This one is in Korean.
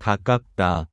가깝다.